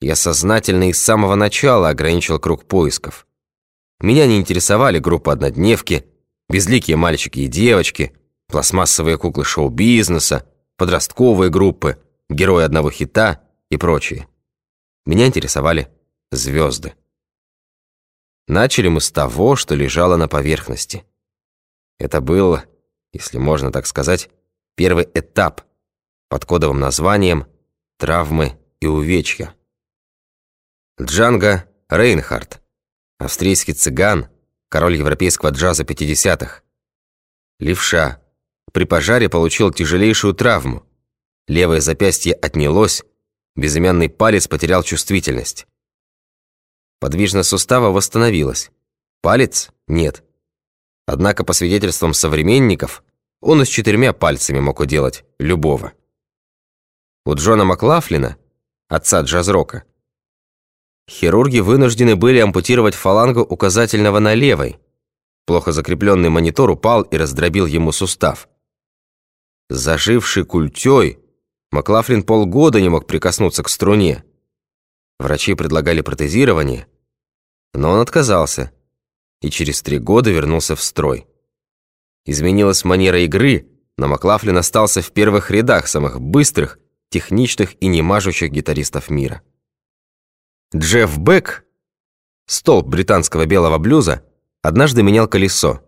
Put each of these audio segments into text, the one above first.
Я сознательно и с самого начала ограничил круг поисков. Меня не интересовали группы однодневки, безликие мальчики и девочки, пластмассовые куклы шоу-бизнеса, подростковые группы, герои одного хита и прочие. Меня интересовали звезды. Начали мы с того, что лежало на поверхности. Это был, если можно так сказать, первый этап под кодовым названием «Травмы и увечья». Джанго Рейнхард, австрийский цыган, король европейского джаза 50-х. Левша. При пожаре получил тяжелейшую травму. Левое запястье отнялось, безымянный палец потерял чувствительность. Подвижность сустава восстановилась. Палец – нет. Однако, по свидетельствам современников, он и с четырьмя пальцами мог уделать любого. У Джона Маклафлина, отца джаз-рока, хирурги вынуждены были ампутировать фалангу указательного на левой. Плохо закрепленный монитор упал и раздробил ему сустав. Заживший культей, Маклафлин полгода не мог прикоснуться к струне. Врачи предлагали протезирование, но он отказался и через три года вернулся в строй. Изменилась манера игры, но Маклафлин остался в первых рядах самых быстрых, техничных и немажущих гитаристов мира. Джефф Бек, столб британского белого блюза, однажды менял колесо,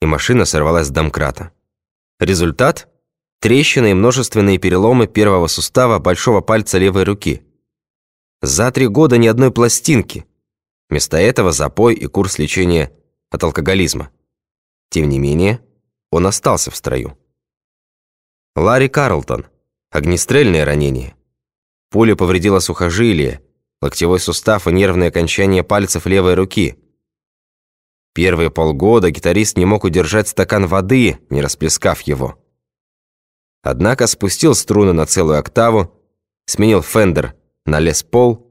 и машина сорвалась с домкрата. Результат – трещины и множественные переломы первого сустава большого пальца левой руки – за три года ни одной пластинки. Вместо этого запой и курс лечения от алкоголизма. Тем не менее, он остался в строю. Ларри Карлтон. Огнестрельное ранение. Пуля повредила сухожилие, локтевой сустав и нервные окончания пальцев левой руки. Первые полгода гитарист не мог удержать стакан воды, не расплескав его. Однако спустил струны на целую октаву, сменил Fender на Les Paul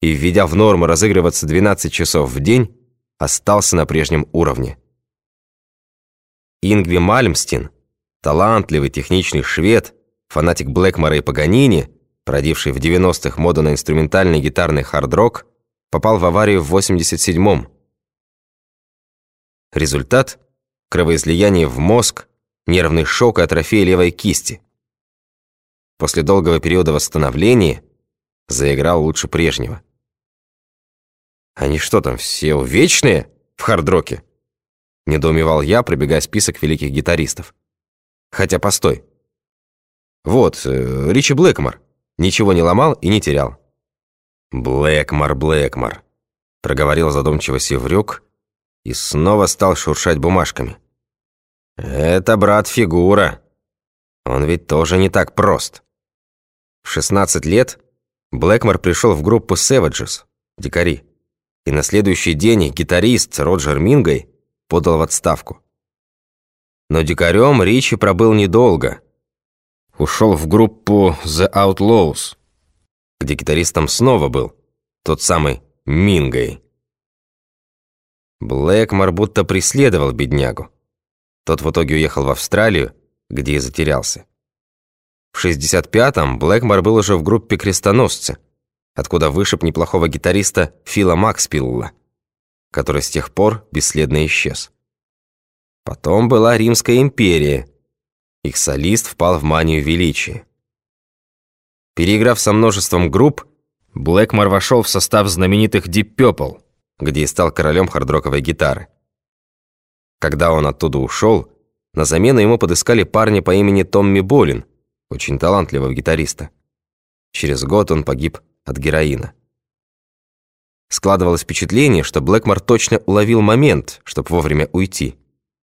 и, введя в норму разыгрываться 12 часов в день, остался на прежнем уровне. Ингви Мальмстин, талантливый техничный швед, фанатик Блэкмора и Паганини, породивший в 90-х моду на инструментальный гитарный хард-рок, попал в аварию в 87-м. Результат – кровоизлияние в мозг, нервный шок и атрофия левой кисти. После долгого периода восстановления – заиграл лучше прежнего. «Они что там, все увечные в хардроке?» Недоумевал я, пробегая список великих гитаристов. Хотя, постой. Вот, э, Ричи Блэкмор. Ничего не ломал и не терял. «Блэкмор, Блэкмор», — проговорил задумчиво Севрюк и снова стал шуршать бумажками. «Это, брат, фигура. Он ведь тоже не так прост. В 16 лет Блэкмор пришел в группу Savages, дикари, и на следующий день гитарист Роджер Мингой подал в отставку. Но дикарем Ричи пробыл недолго. Ушел в группу The Outlaws, где гитаристом снова был тот самый Мингой. Блэкмор будто преследовал беднягу. Тот в итоге уехал в Австралию, где и затерялся. В 65-м Блэкмор был уже в группе «Крестоносцы», откуда вышиб неплохого гитариста Фила Макспилла, который с тех пор бесследно исчез. Потом была Римская империя. Их солист впал в манию величия. Переиграв со множеством групп, Блэкмор вошел в состав знаменитых Deep Purple, где и стал королем хардроковой гитары. Когда он оттуда ушел, на замену ему подыскали парня по имени Томми Болин – очень талантливого гитариста. Через год он погиб от героина. Складывалось впечатление, что Блэкмор точно уловил момент, чтобы вовремя уйти.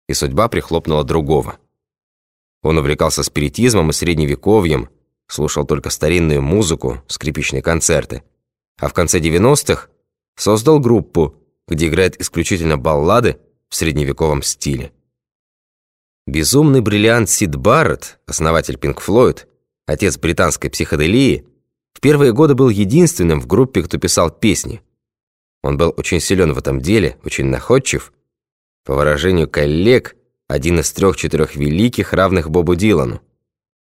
И судьба прихлопнула другого. Он увлекался спиритизмом и средневековьем, слушал только старинную музыку, скрипичные концерты. А в конце 90-х создал группу, где играет исключительно баллады в средневековом стиле. Безумный бриллиант Сид Барретт, основатель Pink Floyd, отец британской психоделии, в первые годы был единственным в группе, кто писал песни. Он был очень силен в этом деле, очень находчив. По выражению коллег, один из трех-четырех великих, равных Бобу Дилану.